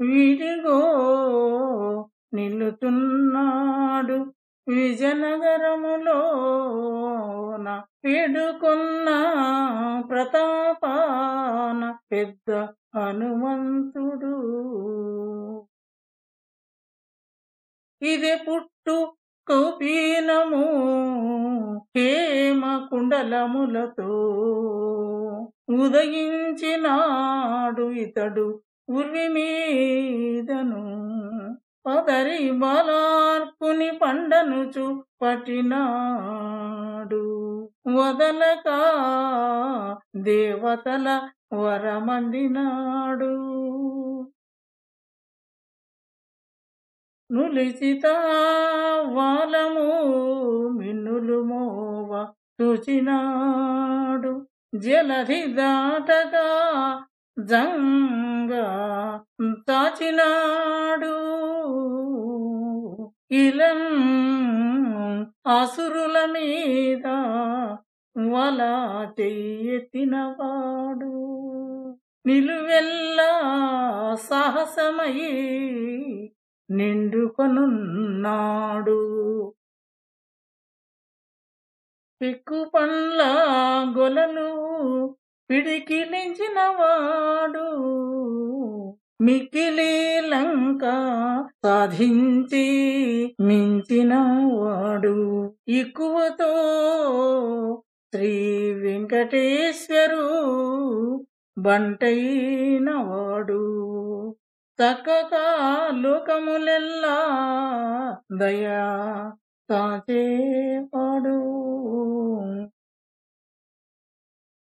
వీడిగో నిల్లుతున్నాడు విజయనగరములోన వేడుకున్న ప్రతాపాన పెద్ద హనుమంతుడు. ఇది పుట్టు కౌపీనము హేమ కుండలములతో ఉదయించినాడు ఇతడు ఉర్వి మీదను పదరి బలార్పుని పండను చూపటినాడు వదలక దేవతల వరమందినాడు. నులిచిత వాలము మిన్నులు మోవ చూచినాడు జలధి దాటగా జంగ తాచినాడు ఇలం అసురుల మీద వల చెయ్యెత్తినవాడు నిలువెల్లా సాహసమై నిండుకొనున్నాడు. పిక్కు పండ్ల గొలలు పిడికిలించినవాడు మిక్కిలి లంక సాధించి మించినవాడు. ఎక్కువతో శ్రీ వెంకటేశ్వరు బంటైనవాడు. చక్కగా లోకములెల్లా దయా కాచేవాడు